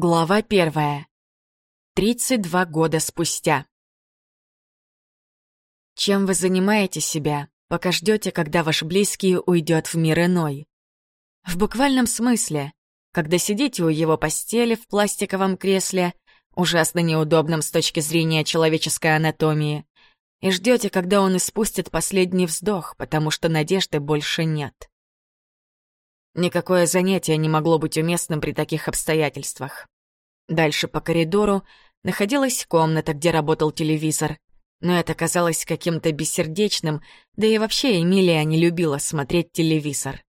Глава первая. 32 года спустя. Чем вы занимаете себя, пока ждете, когда ваш близкий уйдет в мир иной? В буквальном смысле, когда сидите у его постели в пластиковом кресле, ужасно неудобном с точки зрения человеческой анатомии, и ждете, когда он испустит последний вздох, потому что надежды больше нет. Никакое занятие не могло быть уместным при таких обстоятельствах. Дальше по коридору находилась комната, где работал телевизор. Но это казалось каким-то бессердечным, да и вообще Эмилия не любила смотреть телевизор.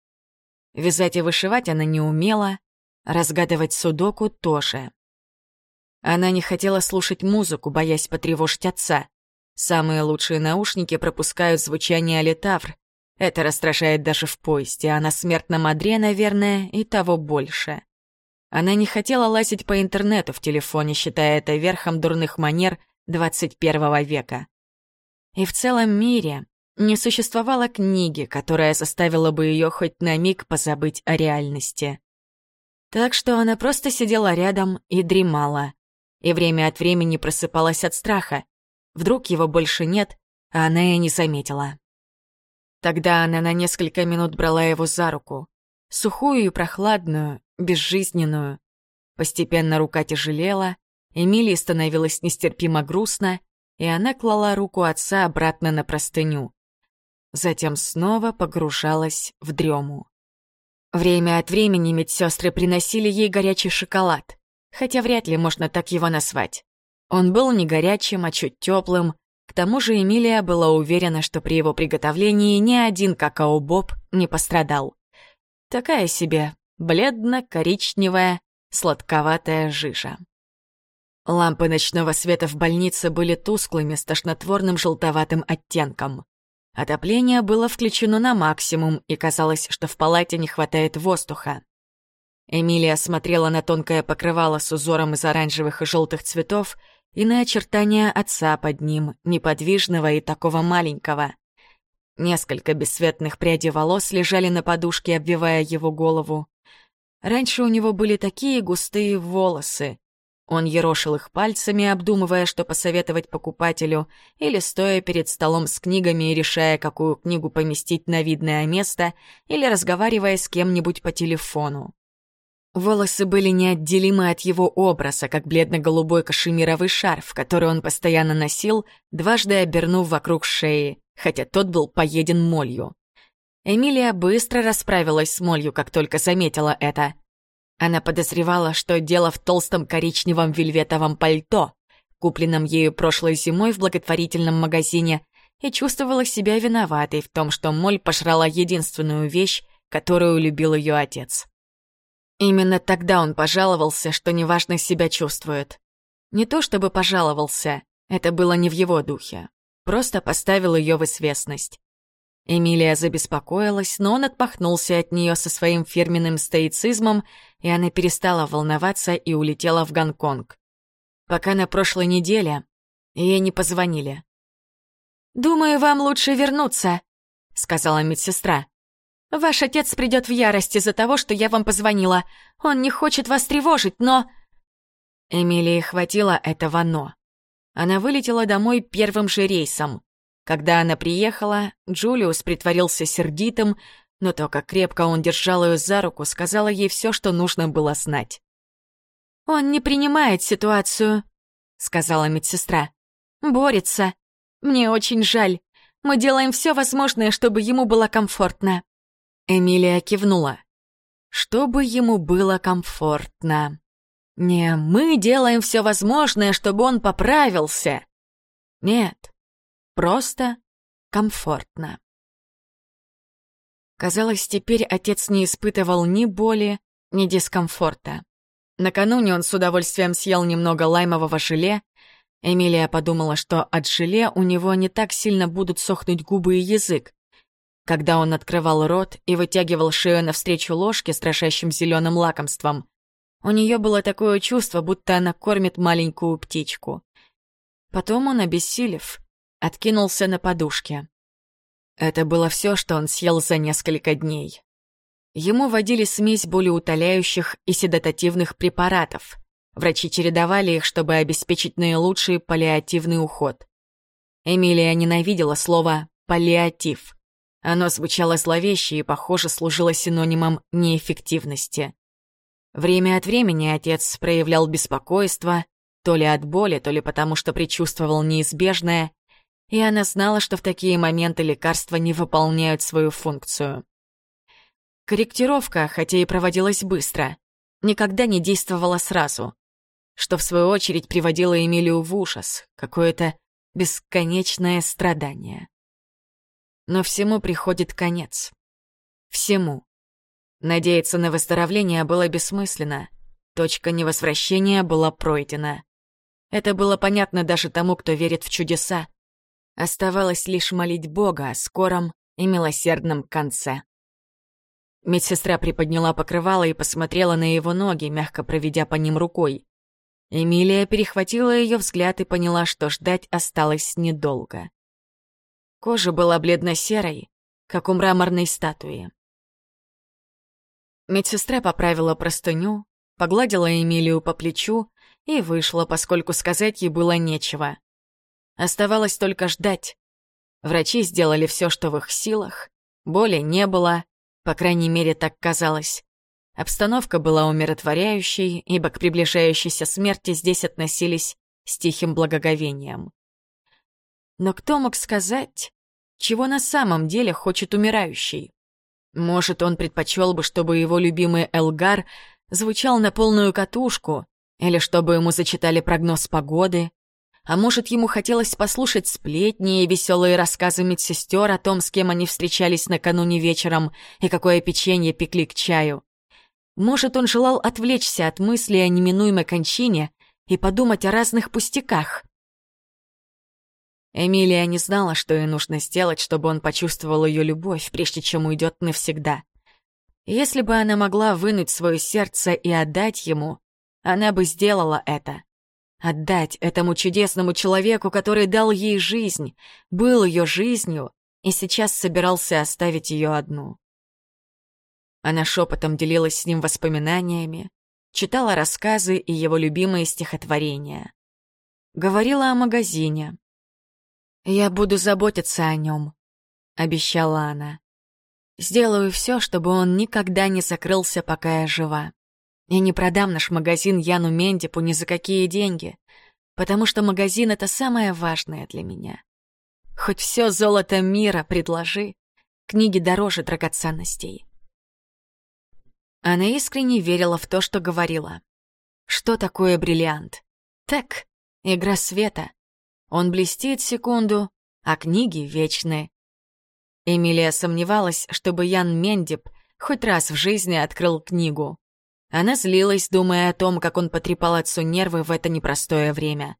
Вязать и вышивать она не умела, разгадывать судоку тоже. Она не хотела слушать музыку, боясь потревожить отца. Самые лучшие наушники пропускают звучание алитавр, это расстрашает даже в поезде, а на смертном одре, наверное, и того больше. Она не хотела лазить по интернету в телефоне, считая это верхом дурных манер 21 века. И в целом мире не существовало книги, которая заставила бы ее хоть на миг позабыть о реальности. Так что она просто сидела рядом и дремала. И время от времени просыпалась от страха. Вдруг его больше нет, а она и не заметила. Тогда она на несколько минут брала его за руку. Сухую и прохладную, безжизненную. Постепенно рука тяжелела, Эмилии становилось нестерпимо грустно, и она клала руку отца обратно на простыню. Затем снова погружалась в дрему. Время от времени медсестры приносили ей горячий шоколад, хотя вряд ли можно так его назвать. Он был не горячим, а чуть теплым, к тому же Эмилия была уверена, что при его приготовлении ни один какао-боб не пострадал. Такая себе бледно-коричневая, сладковатая жижа. Лампы ночного света в больнице были тусклыми с тошнотворным желтоватым оттенком. Отопление было включено на максимум, и казалось, что в палате не хватает воздуха. Эмилия смотрела на тонкое покрывало с узором из оранжевых и желтых цветов и на очертания отца под ним, неподвижного и такого маленького. Несколько бесцветных прядей волос лежали на подушке, обвивая его голову. Раньше у него были такие густые волосы. Он ерошил их пальцами, обдумывая, что посоветовать покупателю, или стоя перед столом с книгами и решая, какую книгу поместить на видное место, или разговаривая с кем-нибудь по телефону. Волосы были неотделимы от его образа, как бледно-голубой кашемировый шарф, который он постоянно носил, дважды обернув вокруг шеи, хотя тот был поеден молью. Эмилия быстро расправилась с молью, как только заметила это. Она подозревала, что дело в толстом коричневом вельветовом пальто, купленном ею прошлой зимой в благотворительном магазине, и чувствовала себя виноватой в том, что моль пожрала единственную вещь, которую любил ее отец. Именно тогда он пожаловался, что неважно себя чувствует. Не то чтобы пожаловался, это было не в его духе. Просто поставил ее в известность. Эмилия забеспокоилась, но он отпахнулся от нее со своим фирменным стоицизмом, и она перестала волноваться и улетела в Гонконг. Пока на прошлой неделе ей не позвонили. «Думаю, вам лучше вернуться», — сказала медсестра. Ваш отец придет в ярость из-за того, что я вам позвонила. Он не хочет вас тревожить, но...» Эмилии хватило этого «но». Она вылетела домой первым же рейсом. Когда она приехала, Джулиус притворился сердитым, но то, как крепко он держал ее за руку, сказала ей все, что нужно было знать. «Он не принимает ситуацию», — сказала медсестра. «Борется. Мне очень жаль. Мы делаем все возможное, чтобы ему было комфортно». Эмилия кивнула. Чтобы ему было комфортно. Не, мы делаем все возможное, чтобы он поправился. Нет, просто комфортно. Казалось, теперь отец не испытывал ни боли, ни дискомфорта. Накануне он с удовольствием съел немного лаймового желе. Эмилия подумала, что от желе у него не так сильно будут сохнуть губы и язык, когда он открывал рот и вытягивал шею навстречу ложке с дрожащим зеленым лакомством. У нее было такое чувство, будто она кормит маленькую птичку. Потом он, обессилев, откинулся на подушке. Это было все, что он съел за несколько дней. Ему водили смесь болеутоляющих и седатативных препаратов. Врачи чередовали их, чтобы обеспечить наилучший паллиативный уход. Эмилия ненавидела слово «паллиатив». Оно звучало зловеще и, похоже, служило синонимом неэффективности. Время от времени отец проявлял беспокойство, то ли от боли, то ли потому, что предчувствовал неизбежное, и она знала, что в такие моменты лекарства не выполняют свою функцию. Корректировка, хотя и проводилась быстро, никогда не действовала сразу, что в свою очередь приводило Эмилию в ужас, какое-то бесконечное страдание. Но всему приходит конец. Всему. Надеяться на выздоровление было бессмысленно. Точка невозвращения была пройдена. Это было понятно даже тому, кто верит в чудеса. Оставалось лишь молить Бога о скором и милосердном конце. Медсестра приподняла покрывало и посмотрела на его ноги, мягко проведя по ним рукой. Эмилия перехватила ее взгляд и поняла, что ждать осталось недолго. Кожа была бледно-серой, как у мраморной статуи. Медсестра поправила простыню, погладила Эмилию по плечу и вышла, поскольку сказать ей было нечего. Оставалось только ждать. Врачи сделали все, что в их силах. Боли не было, по крайней мере, так казалось. Обстановка была умиротворяющей, ибо к приближающейся смерти здесь относились с тихим благоговением. Но кто мог сказать, чего на самом деле хочет умирающий? Может, он предпочел бы, чтобы его любимый Элгар звучал на полную катушку, или чтобы ему зачитали прогноз погоды, а может, ему хотелось послушать сплетни и веселые рассказы медсестер о том, с кем они встречались накануне вечером и какое печенье пекли к чаю. Может, он желал отвлечься от мысли о неминуемой кончине и подумать о разных пустяках. Эмилия не знала, что ей нужно сделать, чтобы он почувствовал ее любовь, прежде чем уйдет навсегда. Если бы она могла вынуть свое сердце и отдать ему, она бы сделала это. Отдать этому чудесному человеку, который дал ей жизнь, был ее жизнью и сейчас собирался оставить ее одну. Она шепотом делилась с ним воспоминаниями, читала рассказы и его любимые стихотворения. Говорила о магазине, «Я буду заботиться о нем», — обещала она. «Сделаю все, чтобы он никогда не закрылся, пока я жива. Я не продам наш магазин Яну Мендипу ни за какие деньги, потому что магазин — это самое важное для меня. Хоть все золото мира предложи, книги дороже драгоценностей». Она искренне верила в то, что говорила. Что такое бриллиант? Так, игра света, он блестит секунду, а книги вечны. Эмилия сомневалась, чтобы Ян Мендип хоть раз в жизни открыл книгу. Она злилась, думая о том, как он потрепал отцу нервы в это непростое время.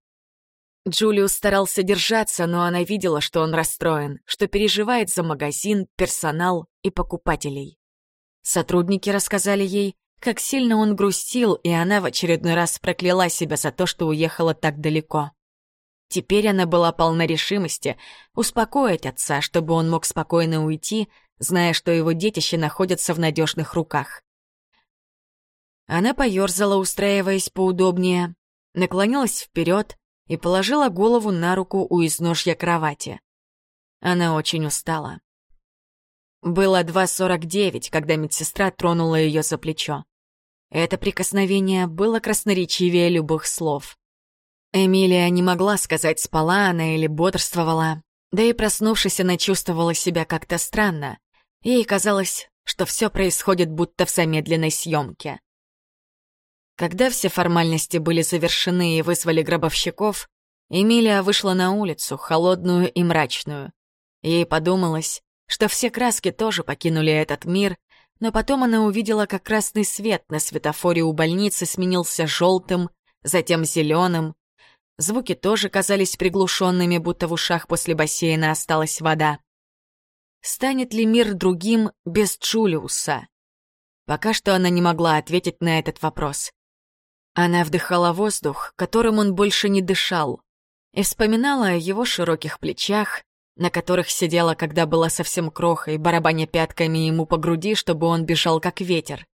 Джулиус старался держаться, но она видела, что он расстроен, что переживает за магазин, персонал и покупателей. Сотрудники рассказали ей, как сильно он грустил, и она в очередной раз прокляла себя за то, что уехала так далеко. Теперь она была полна решимости успокоить отца, чтобы он мог спокойно уйти, зная, что его детище находятся в надежных руках. Она поерзала, устраиваясь поудобнее, наклонилась вперед и положила голову на руку у изножья кровати. Она очень устала. Было 2.49, когда медсестра тронула ее за плечо. Это прикосновение было красноречивее любых слов. Эмилия не могла сказать, спала она или бодрствовала. Да и проснувшись, она чувствовала себя как-то странно. Ей казалось, что все происходит будто в замедленной съемке. Когда все формальности были завершены и вызвали гробовщиков, Эмилия вышла на улицу, холодную и мрачную. Ей подумалось, что все краски тоже покинули этот мир, но потом она увидела, как красный свет на светофоре у больницы сменился желтым, затем зеленым, Звуки тоже казались приглушенными, будто в ушах после бассейна осталась вода. Станет ли мир другим без Джулиуса? Пока что она не могла ответить на этот вопрос. Она вдыхала воздух, которым он больше не дышал, и вспоминала о его широких плечах, на которых сидела, когда была совсем крохой, барабаня пятками ему по груди, чтобы он бежал как ветер.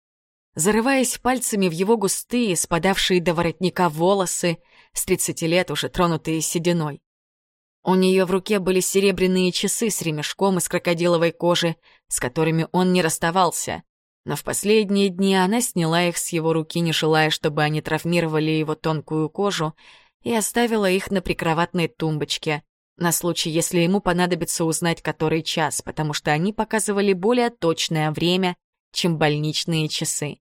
зарываясь пальцами в его густые, спадавшие до воротника волосы, с тридцати лет уже тронутые сединой. У нее в руке были серебряные часы с ремешком из крокодиловой кожи, с которыми он не расставался. Но в последние дни она сняла их с его руки, не желая, чтобы они травмировали его тонкую кожу, и оставила их на прикроватной тумбочке, на случай, если ему понадобится узнать который час, потому что они показывали более точное время, чем больничные часы.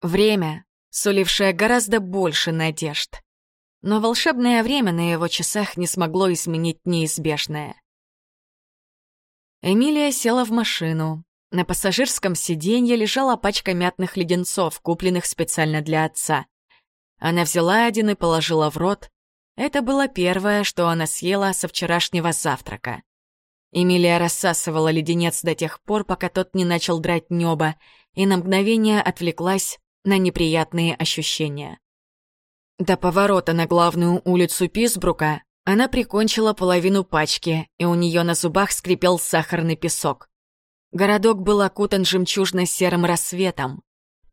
Время, сулившее гораздо больше надежд. Но волшебное время на его часах не смогло изменить неизбежное. Эмилия села в машину. На пассажирском сиденье лежала пачка мятных леденцов, купленных специально для отца. Она взяла один и положила в рот. Это было первое, что она съела со вчерашнего завтрака. Эмилия рассасывала леденец до тех пор, пока тот не начал драть небо, и на мгновение отвлеклась на неприятные ощущения. До поворота на главную улицу Писбрука она прикончила половину пачки, и у нее на зубах скрипел сахарный песок. Городок был окутан жемчужно-серым рассветом.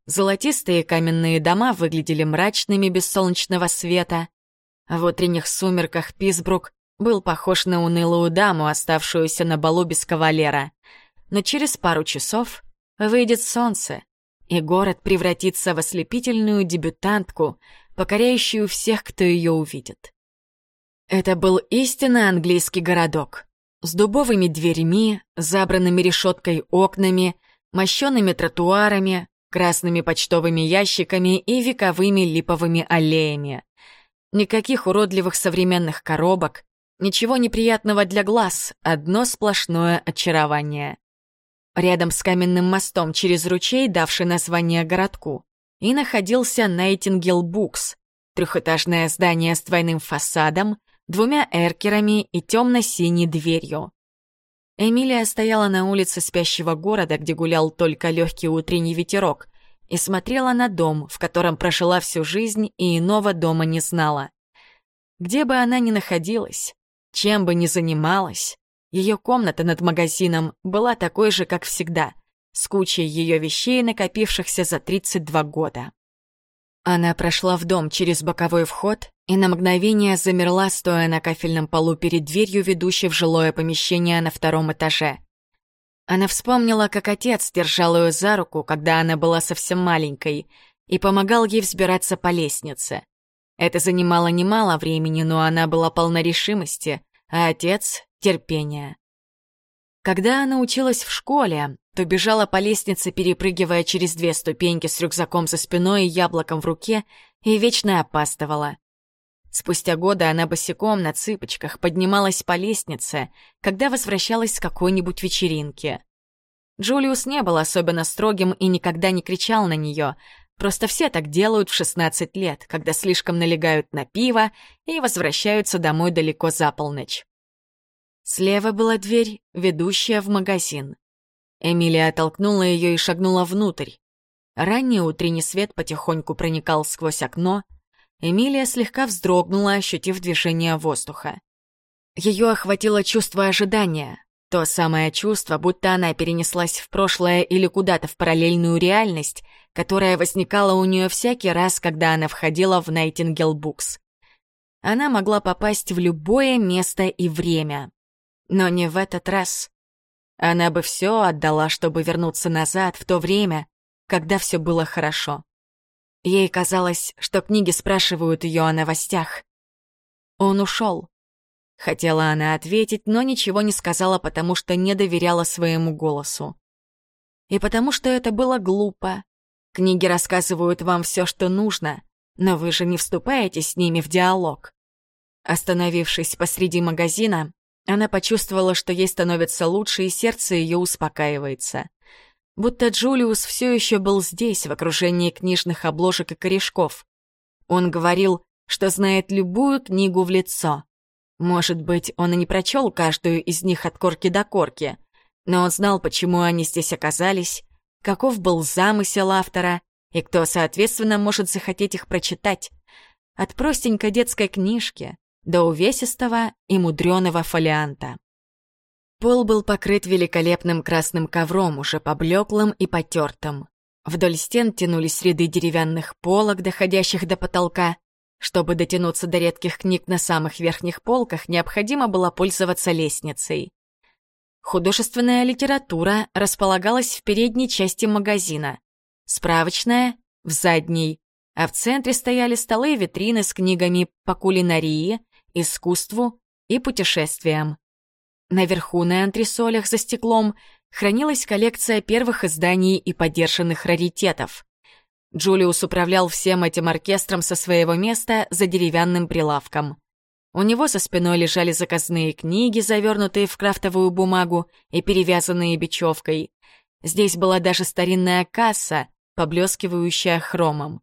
Золотистые каменные дома выглядели мрачными без солнечного света. В утренних сумерках Писбрук был похож на унылую даму, оставшуюся на балу без кавалера. Но через пару часов выйдет солнце, и город превратится в ослепительную дебютантку, покоряющую всех, кто ее увидит. Это был истинно английский городок. С дубовыми дверьми, забранными решеткой окнами, мощеными тротуарами, красными почтовыми ящиками и вековыми липовыми аллеями. Никаких уродливых современных коробок, ничего неприятного для глаз, одно сплошное очарование. Рядом с каменным мостом через ручей, давший название городку, и находился Найтингел Букс, трехэтажное здание с двойным фасадом, двумя эркерами и темно-синей дверью. Эмилия стояла на улице спящего города, где гулял только легкий утренний ветерок, и смотрела на дом, в котором прожила всю жизнь и иного дома не знала. Где бы она ни находилась, чем бы ни занималась, ее комната над магазином была такой же, как всегда — с кучей ее вещей, накопившихся за 32 года. Она прошла в дом через боковой вход и на мгновение замерла, стоя на кафельном полу перед дверью, ведущей в жилое помещение на втором этаже. Она вспомнила, как отец держал ее за руку, когда она была совсем маленькой, и помогал ей взбираться по лестнице. Это занимало немало времени, но она была полна решимости, а отец — терпения. Когда она училась в школе, то бежала по лестнице, перепрыгивая через две ступеньки с рюкзаком за спиной и яблоком в руке, и вечно опаздывала. Спустя годы она босиком на цыпочках поднималась по лестнице, когда возвращалась с какой-нибудь вечеринки. Джулиус не был особенно строгим и никогда не кричал на нее, просто все так делают в 16 лет, когда слишком налегают на пиво и возвращаются домой далеко за полночь. Слева была дверь, ведущая в магазин. Эмилия оттолкнула ее и шагнула внутрь. Ранний утренний свет потихоньку проникал сквозь окно. Эмилия слегка вздрогнула, ощутив движение воздуха. Ее охватило чувство ожидания. То самое чувство, будто она перенеслась в прошлое или куда-то в параллельную реальность, которая возникала у нее всякий раз, когда она входила в Найтингел Букс. Она могла попасть в любое место и время. Но не в этот раз. Она бы все отдала, чтобы вернуться назад, в то время, когда все было хорошо. Ей казалось, что книги спрашивают ее о новостях. Он ушел. Хотела она ответить, но ничего не сказала, потому что не доверяла своему голосу. И потому что это было глупо. Книги рассказывают вам все, что нужно, но вы же не вступаете с ними в диалог. Остановившись посреди магазина, она почувствовала, что ей становится лучше, и сердце ее успокаивается. Будто Джулиус все еще был здесь, в окружении книжных обложек и корешков. Он говорил, что знает любую книгу в лицо. Может быть, он и не прочел каждую из них от корки до корки, но он знал, почему они здесь оказались, каков был замысел автора и кто, соответственно, может захотеть их прочитать. От простенькой детской книжки до увесистого и мудреного фолианта. Пол был покрыт великолепным красным ковром, уже поблеклым и потертым. Вдоль стен тянулись ряды деревянных полок, доходящих до потолка. Чтобы дотянуться до редких книг на самых верхних полках, необходимо было пользоваться лестницей. Художественная литература располагалась в передней части магазина, справочная — в задней, а в центре стояли столы и витрины с книгами по кулинарии, искусству и путешествиям. Наверху на антресолях за стеклом хранилась коллекция первых изданий и подержанных раритетов. Джулиус управлял всем этим оркестром со своего места за деревянным прилавком. У него за спиной лежали заказные книги, завернутые в крафтовую бумагу и перевязанные бечевкой. Здесь была даже старинная касса, поблескивающая хромом.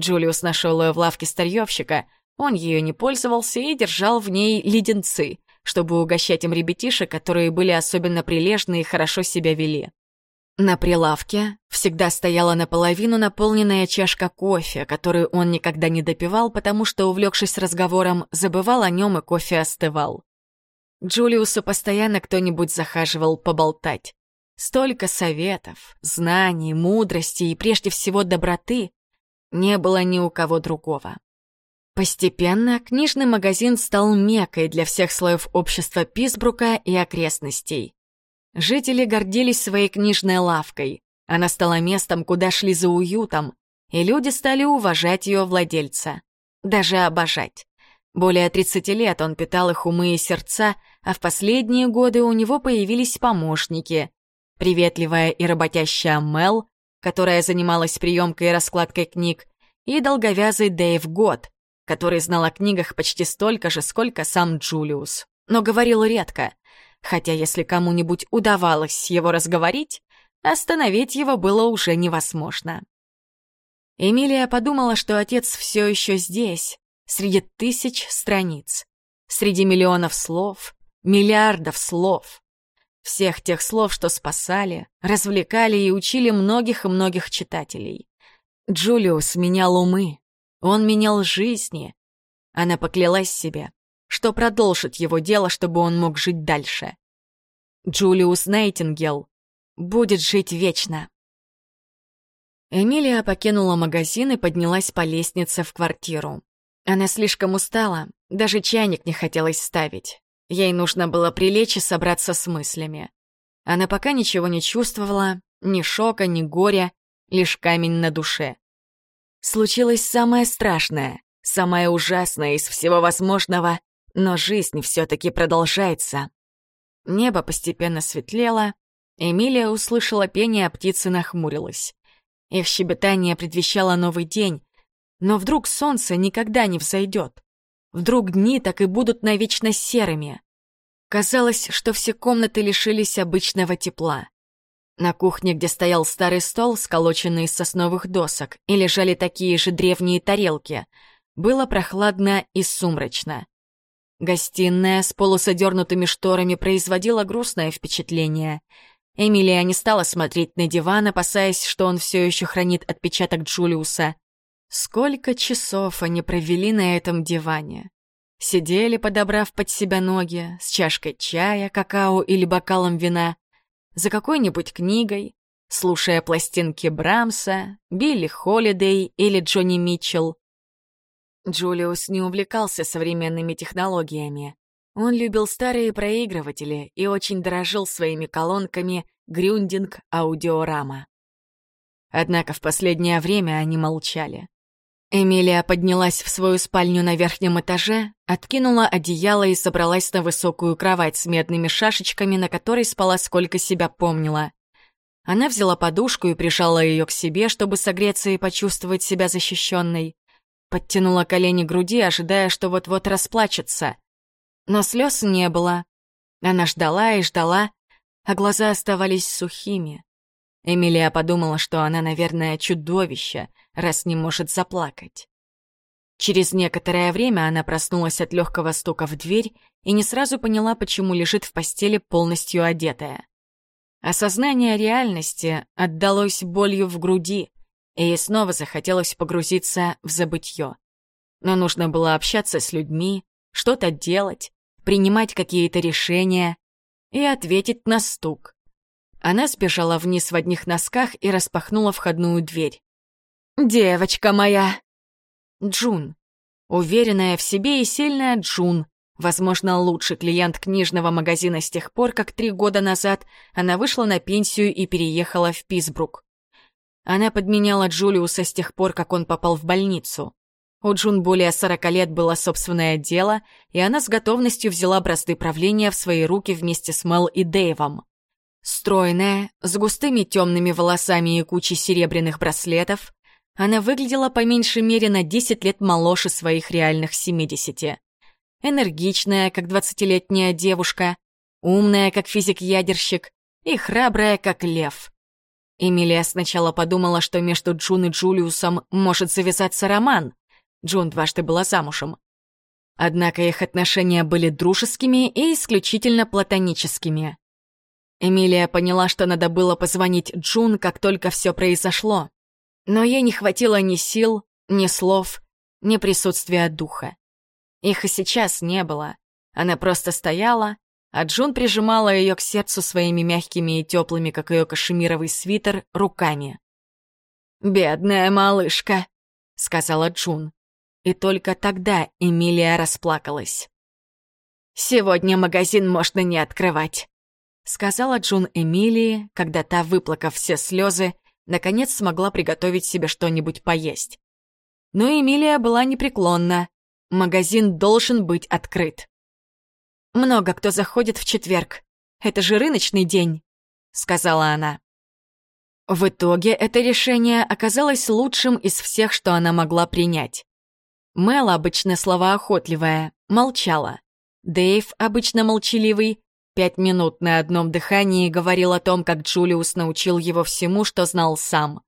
Джулиус нашел ее в лавке старьевщика, он ее не пользовался и держал в ней леденцы, чтобы угощать им ребятишек, которые были особенно прилежны и хорошо себя вели. На прилавке всегда стояла наполовину наполненная чашка кофе, которую он никогда не допивал, потому что, увлекшись разговором, забывал о нем и кофе остывал. Джулиусу постоянно кто-нибудь захаживал поболтать. Столько советов, знаний, мудрости и прежде всего доброты не было ни у кого другого. Постепенно книжный магазин стал мекой для всех слоев общества Писбрука и окрестностей. Жители гордились своей книжной лавкой. Она стала местом, куда шли за уютом, и люди стали уважать ее владельца. Даже обожать. Более 30 лет он питал их умы и сердца, а в последние годы у него появились помощники. Приветливая и работящая Мел, которая занималась приемкой и раскладкой книг, и долговязый Дэйв Год, который знал о книгах почти столько же, сколько сам Джулиус, но говорил редко — хотя если кому-нибудь удавалось его разговорить, остановить его было уже невозможно. Эмилия подумала, что отец все еще здесь, среди тысяч страниц, среди миллионов слов, миллиардов слов. Всех тех слов, что спасали, развлекали и учили многих и многих читателей. Джулиус менял умы, он менял жизни. Она поклялась себе, что продолжит его дело, чтобы он мог жить дальше. Джулиус Нейтингел будет жить вечно. Эмилия покинула магазин и поднялась по лестнице в квартиру. Она слишком устала, даже чайник не хотелось ставить. Ей нужно было прилечь и собраться с мыслями. Она пока ничего не чувствовала, ни шока, ни горя, лишь камень на душе. Случилось самое страшное, самое ужасное из всего возможного, но жизнь все-таки продолжается. Небо постепенно светлело. Эмилия услышала пение, а птицы нахмурилась. Их щебетание предвещало новый день. Но вдруг солнце никогда не взойдет. Вдруг дни так и будут навечно серыми. Казалось, что все комнаты лишились обычного тепла. На кухне, где стоял старый стол, сколоченный из сосновых досок, и лежали такие же древние тарелки, было прохладно и сумрачно. Гостиная с полусодернутыми шторами производила грустное впечатление. Эмилия не стала смотреть на диван, опасаясь, что он все еще хранит отпечаток Джулиуса. Сколько часов они провели на этом диване. Сидели, подобрав под себя ноги, с чашкой чая, какао или бокалом вина, за какой-нибудь книгой, слушая пластинки Брамса, Билли Холидей или Джонни Митчелл, Джулиус не увлекался современными технологиями. Он любил старые проигрыватели и очень дорожил своими колонками Грюндинг Аудиорама. Однако в последнее время они молчали. Эмилия поднялась в свою спальню на верхнем этаже, откинула одеяло и собралась на высокую кровать с медными шашечками, на которой спала сколько себя помнила. Она взяла подушку и прижала ее к себе, чтобы согреться и почувствовать себя защищенной. Подтянула колени к груди, ожидая, что вот-вот расплачется. Но слез не было. Она ждала и ждала, а глаза оставались сухими. Эмилия подумала, что она, наверное, чудовище, раз не может заплакать. Через некоторое время она проснулась от легкого стука в дверь и не сразу поняла, почему лежит в постели полностью одетая. Осознание реальности отдалось болью в груди, и ей снова захотелось погрузиться в забытье. Но нужно было общаться с людьми, что-то делать, принимать какие-то решения и ответить на стук. Она сбежала вниз в одних носках и распахнула входную дверь. «Девочка моя!» Джун. Уверенная в себе и сильная Джун. Возможно, лучший клиент книжного магазина с тех пор, как три года назад она вышла на пенсию и переехала в Писбрук. Она подменяла Джулиуса с тех пор, как он попал в больницу. У Джун более 40 лет было собственное дело, и она с готовностью взяла бразды правления в свои руки вместе с Мел и Дэйвом. Стройная, с густыми темными волосами и кучей серебряных браслетов, она выглядела по меньшей мере на 10 лет моложе своих реальных 70. Энергичная, как 20-летняя девушка, умная, как физик-ядерщик, и храбрая, как лев. Эмилия сначала подумала, что между Джун и Джулиусом может завязаться роман. Джун дважды была замужем. Однако их отношения были дружескими и исключительно платоническими. Эмилия поняла, что надо было позвонить Джун, как только все произошло. Но ей не хватило ни сил, ни слов, ни присутствия духа. Их и сейчас не было. Она просто стояла, а Джун прижимала ее к сердцу своими мягкими и теплыми, как ее кашемировый свитер, руками. «Бедная малышка», — сказала Джун. И только тогда Эмилия расплакалась. «Сегодня магазин можно не открывать», — сказала Джун Эмилии, когда та, выплакав все слезы, наконец смогла приготовить себе что-нибудь поесть. Но Эмилия была непреклонна. Магазин должен быть открыт. «Много кто заходит в четверг. Это же рыночный день», — сказала она. В итоге это решение оказалось лучшим из всех, что она могла принять. Мел, обычно словоохотливая, молчала. Дэйв, обычно молчаливый, Пять минут на одном дыхании говорил о том, как Джулиус научил его всему, что знал сам.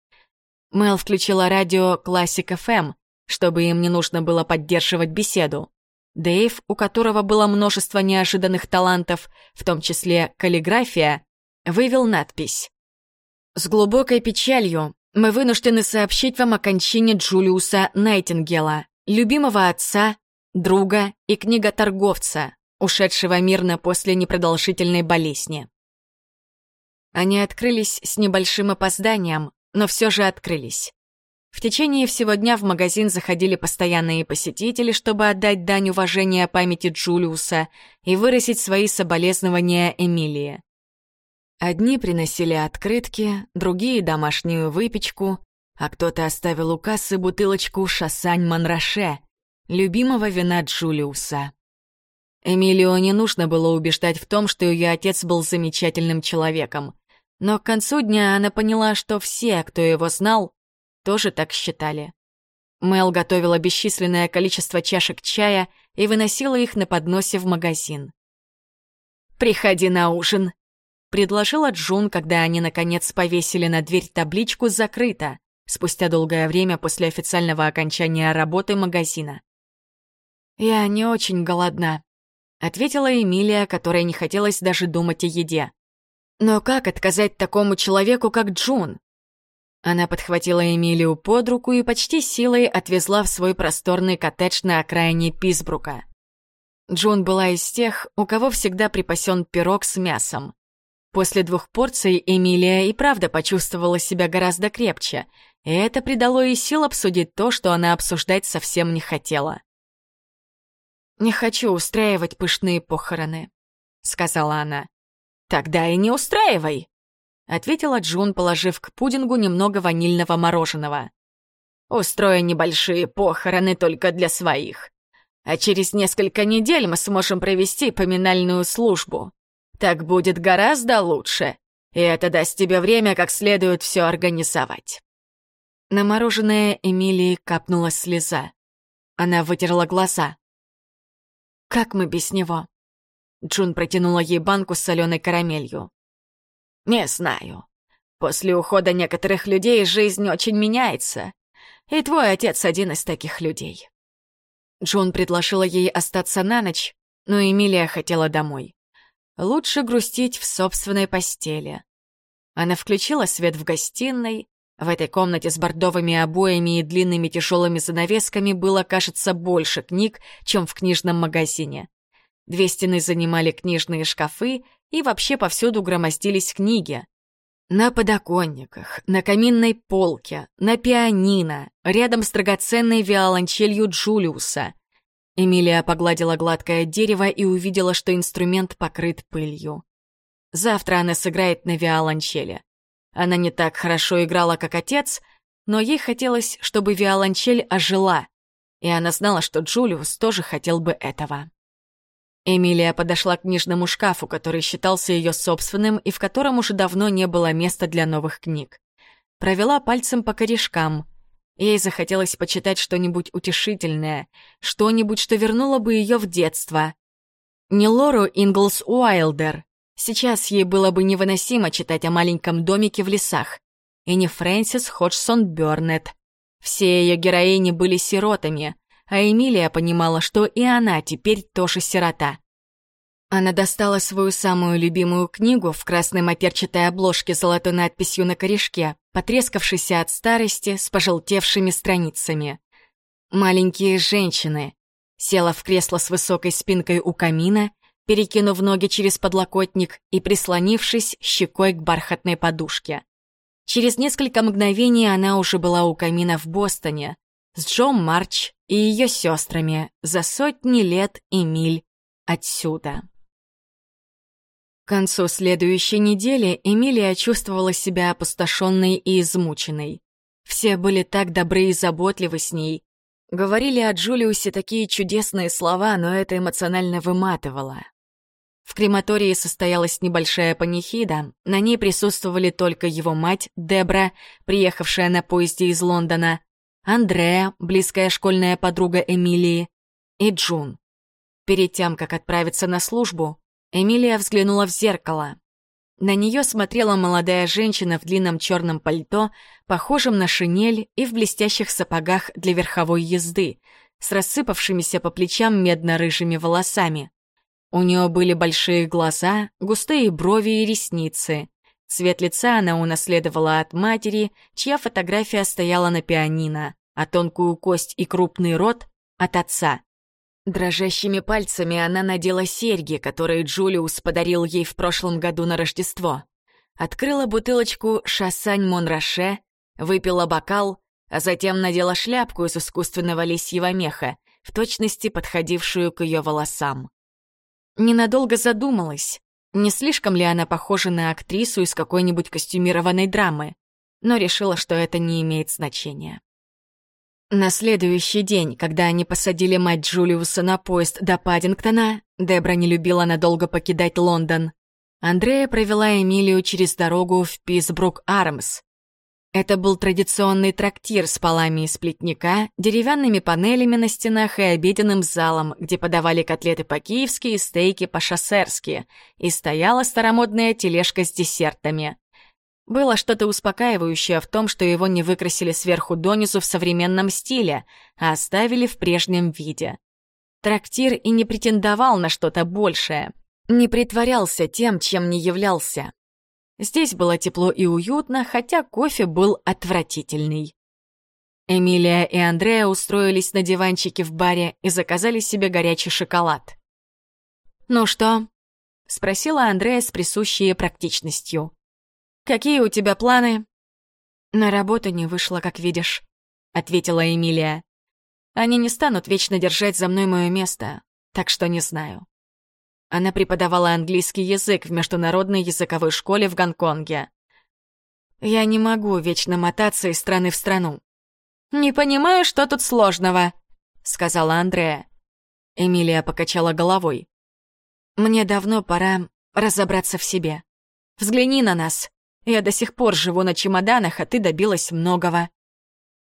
Мел включила радио Classic FM, чтобы им не нужно было поддерживать беседу. Дэйв, у которого было множество неожиданных талантов, в том числе каллиграфия, вывел надпись. «С глубокой печалью мы вынуждены сообщить вам о кончине Джулиуса Найтингела, любимого отца, друга и книготорговца, ушедшего мирно после непродолжительной болезни. Они открылись с небольшим опозданием, но все же открылись. В течение всего дня в магазин заходили постоянные посетители, чтобы отдать дань уважения памяти Джулиуса и выразить свои соболезнования Эмилии. Одни приносили открытки, другие — домашнюю выпечку, а кто-то оставил у кассы бутылочку «Шассань Монраше», любимого вина Джулиуса. Эмилио не нужно было убеждать в том, что ее отец был замечательным человеком. Но к концу дня она поняла, что все, кто его знал, тоже так считали. Мел готовила бесчисленное количество чашек чая и выносила их на подносе в магазин. «Приходи на ужин», — предложила Джун, когда они, наконец, повесили на дверь табличку «Закрыто», спустя долгое время после официального окончания работы магазина. «Я не очень голодна», ответила Эмилия, которой не хотелось даже думать о еде. Но как отказать такому человеку, как Джун? Она подхватила Эмилию под руку и почти силой отвезла в свой просторный коттедж на окраине Писбрука. Джун была из тех, у кого всегда припасен пирог с мясом. После двух порций Эмилия и правда почувствовала себя гораздо крепче, и это придало ей сил обсудить то, что она обсуждать совсем не хотела. «Не хочу устраивать пышные похороны», — сказала она. «Тогда и не устраивай», — ответила Джун, положив к пудингу немного ванильного мороженого. «Устрою небольшие похороны только для своих. А через несколько недель мы сможем провести поминальную службу. Так будет гораздо лучше, и это даст тебе время как следует все организовать». На мороженое Эмилии капнула слеза. Она вытерла глаза. Как мы без него?» Джун протянула ей банку с соленой карамелью. «Не знаю. После ухода некоторых людей жизнь очень меняется. И твой отец один из таких людей». Джун предложила ей остаться на ночь, но Эмилия хотела домой. Лучше грустить в собственной постели. Она включила свет в гостиной. В этой комнате с бордовыми обоями и длинными тяжелыми занавесками было, кажется, больше книг, чем в книжном магазине. Две стены занимали книжные шкафы, и вообще повсюду громоздились книги. На подоконниках, на каминной полке, на пианино, рядом с драгоценной виолончелью Джулиуса. Эмилия погладила гладкое дерево и увидела, что инструмент покрыт пылью. Завтра она сыграет на виолончели. Она не так хорошо играла, как отец, но ей хотелось, чтобы виолончель ожила, и она знала, что Джулиус тоже хотел бы этого. Эмилия подошла к книжному шкафу, который считался ее собственным и в котором уже давно не было места для новых книг. Провела пальцем по корешкам. Ей захотелось почитать что-нибудь утешительное, что-нибудь, что вернуло бы ее в детство. Не Лору Инглс Уайлдер. Сейчас ей было бы невыносимо читать о маленьком домике в лесах. И не Фрэнсис Ходжсон Бёрнетт. Все ее героини были сиротами, а Эмилия понимала, что и она теперь тоже сирота. Она достала свою самую любимую книгу в красной матерчатой обложке с золотой надписью на корешке, потрескавшейся от старости с пожелтевшими страницами. «Маленькие женщины». Села в кресло с высокой спинкой у камина, перекинув ноги через подлокотник и прислонившись щекой к бархатной подушке. Через несколько мгновений она уже была у камина в Бостоне, с Джо Марч и ее сестрами за сотни лет и миль отсюда. К концу следующей недели Эмилия чувствовала себя опустошенной и измученной. Все были так добры и заботливы с ней. Говорили о Джулиусе такие чудесные слова, но это эмоционально выматывало. В крематории состоялась небольшая панихида, на ней присутствовали только его мать, Дебра, приехавшая на поезде из Лондона, Андреа, близкая школьная подруга Эмилии, и Джун. Перед тем, как отправиться на службу, Эмилия взглянула в зеркало. На нее смотрела молодая женщина в длинном черном пальто, похожем на шинель и в блестящих сапогах для верховой езды, с рассыпавшимися по плечам медно-рыжими волосами. У нее были большие глаза, густые брови и ресницы. Цвет лица она унаследовала от матери, чья фотография стояла на пианино, а тонкую кость и крупный рот — от отца. Дрожащими пальцами она надела серьги, которые Джулиус подарил ей в прошлом году на Рождество. Открыла бутылочку «Шассань Монраше», выпила бокал, а затем надела шляпку из искусственного лисьего меха, в точности подходившую к ее волосам. Ненадолго задумалась, не слишком ли она похожа на актрису из какой-нибудь костюмированной драмы, но решила, что это не имеет значения. На следующий день, когда они посадили мать Джулиуса на поезд до Паддингтона, Дебра не любила надолго покидать Лондон. Андрея провела Эмилию через дорогу в Писбрук-Армс, это был традиционный трактир с полами из плетника, деревянными панелями на стенах и обеденным залом, где подавали котлеты по-киевски и стейки по-шоссерски, и стояла старомодная тележка с десертами. Было что-то успокаивающее в том, что его не выкрасили сверху донизу в современном стиле, а оставили в прежнем виде. Трактир и не претендовал на что-то большее, не притворялся тем, чем не являлся. Здесь было тепло и уютно, хотя кофе был отвратительный. Эмилия и Андреа устроились на диванчике в баре и заказали себе горячий шоколад. «Ну что?» — спросила Андреа с присущей практичностью. «Какие у тебя планы?» «На работу не вышло, как видишь», — ответила Эмилия. «Они не станут вечно держать за мной мое место, так что не знаю». Она преподавала английский язык в международной языковой школе в Гонконге. Я не могу вечно мотаться из страны в страну. «Не понимаю, что тут сложного», — сказала Андрея. Эмилия покачала головой. «Мне давно пора разобраться в себе. Взгляни на нас. Я до сих пор живу на чемоданах, а ты добилась многого.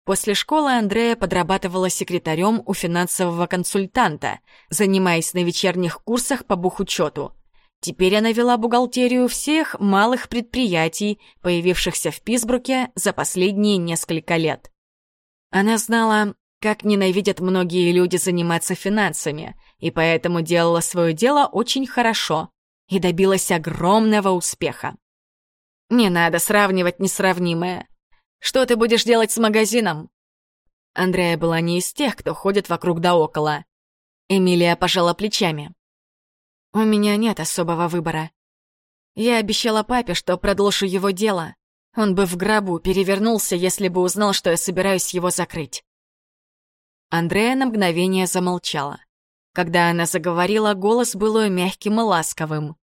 После школы Андрея подрабатывала секретарем у финансового консультанта, занимаясь на вечерних курсах по бухучету. Теперь она вела бухгалтерию всех малых предприятий, появившихся в Писбруке за последние несколько лет. Она знала, как ненавидят многие люди заниматься финансами, и поэтому делала свое дело очень хорошо и добилась огромного успеха. Не надо сравнивать несравнимое. Что ты будешь делать с магазином?» Андрея была не из тех, кто ходит вокруг да около. Эмилия пожала плечами. «У меня нет особого выбора. Я обещала папе, что продолжу его дело. Он бы в гробу перевернулся, если бы узнал, что я собираюсь его закрыть. Андрея на мгновение замолчала. Когда она заговорила, голос был мягким и ласковым.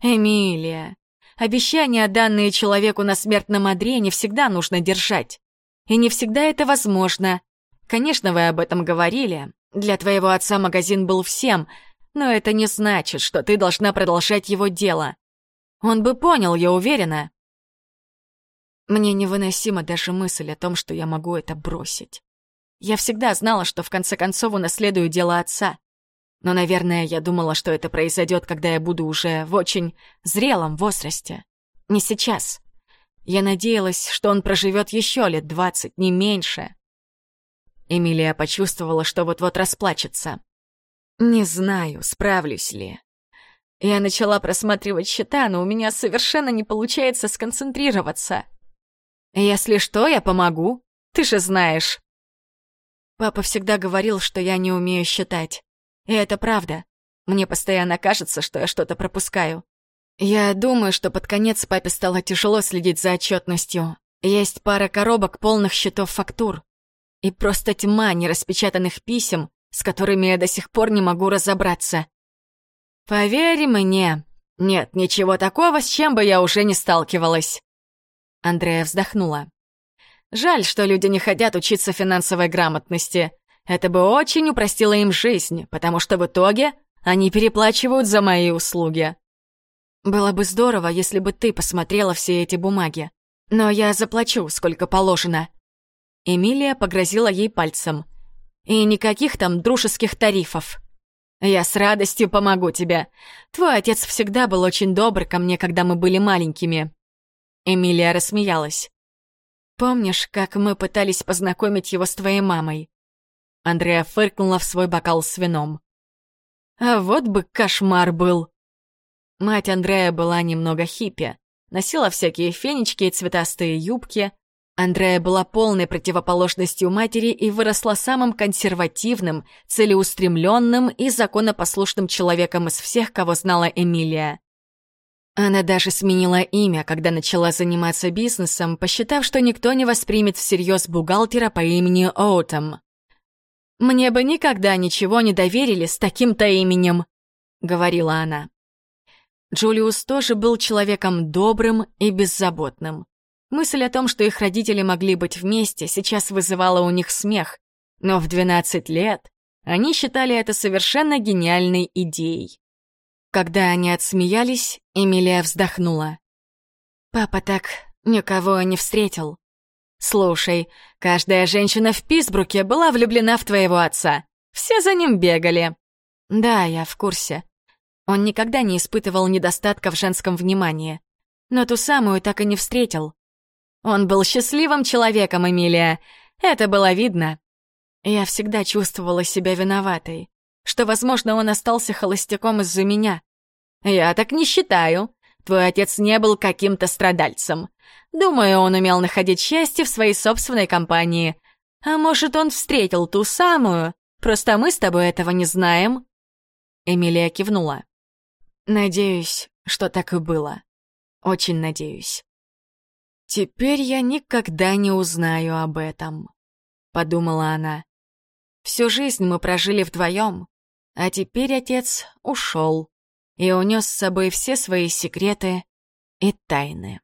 «Эмилия, обещания, данные человеку на смертном одре, не всегда нужно держать. И не всегда это возможно. Конечно, вы об этом говорили. Для твоего отца магазин был всем, но это не значит, что ты должна продолжать его дело. Он бы понял, я уверена. Мне невыносима даже мысль о том, что я могу это бросить. Я всегда знала, что в конце концов унаследую дело отца. Но, наверное, я думала, что это произойдет, когда я буду уже в очень зрелом возрасте. Не сейчас. Я надеялась, что он проживет еще лет двадцать, не меньше. Эмилия почувствовала, что вот-вот расплачется. Не знаю, справлюсь ли. Я начала просматривать счета, но у меня совершенно не получается сконцентрироваться. Если что, я помогу. Ты же знаешь. Папа всегда говорил, что я не умею считать. И это правда. Мне постоянно кажется, что я что-то пропускаю. Я думаю, что под конец папе стало тяжело следить за отчетностью. Есть пара коробок полных счетов фактур. И просто тьма нераспечатанных писем, с которыми я до сих пор не могу разобраться. Поверь мне, нет ничего такого, с чем бы я уже не сталкивалась. Андрея вздохнула. Жаль, что люди не хотят учиться финансовой грамотности. Это бы очень упростило им жизнь, потому что в итоге они переплачивают за мои услуги. Было бы здорово, если бы ты посмотрела все эти бумаги. Но я заплачу, сколько положено. Эмилия погрозила ей пальцем. И никаких там дружеских тарифов. Я с радостью помогу тебе. Твой отец всегда был очень добр ко мне, когда мы были маленькими. Эмилия рассмеялась. Помнишь, как мы пытались познакомить его с твоей мамой? Андреа фыркнула в свой бокал с вином. А вот бы кошмар был. Мать Андрея была немного хиппи, носила всякие фенечки и цветастые юбки. Андрея была полной противоположностью матери и выросла самым консервативным, целеустремленным и законопослушным человеком из всех, кого знала Эмилия. Она даже сменила имя, когда начала заниматься бизнесом, посчитав, что никто не воспримет всерьез бухгалтера по имени Оутом. «Мне бы никогда ничего не доверили с таким-то именем», — говорила она. Джулиус тоже был человеком добрым и беззаботным. Мысль о том, что их родители могли быть вместе, сейчас вызывала у них смех, но в 12 лет они считали это совершенно гениальной идеей. Когда они отсмеялись, Эмилия вздохнула. «Папа так никого не встретил. Слушай, каждая женщина в Писбруке была влюблена в твоего отца. Все за ним бегали». «Да, я в курсе. Он никогда не испытывал недостатка в женском внимании. Но ту самую так и не встретил. Он был счастливым человеком, Эмилия. Это было видно. Я всегда чувствовала себя виноватой, что, возможно, он остался холостяком из-за меня. «Я так не считаю. Твой отец не был каким-то страдальцем. Думаю, он умел находить счастье в своей собственной компании. А может, он встретил ту самую? Просто мы с тобой этого не знаем». Эмилия кивнула. «Надеюсь, что так и было. Очень надеюсь». «Теперь я никогда не узнаю об этом», — подумала она. «Всю жизнь мы прожили вдвоем, а теперь отец ушел и унес с собой все свои секреты и тайны.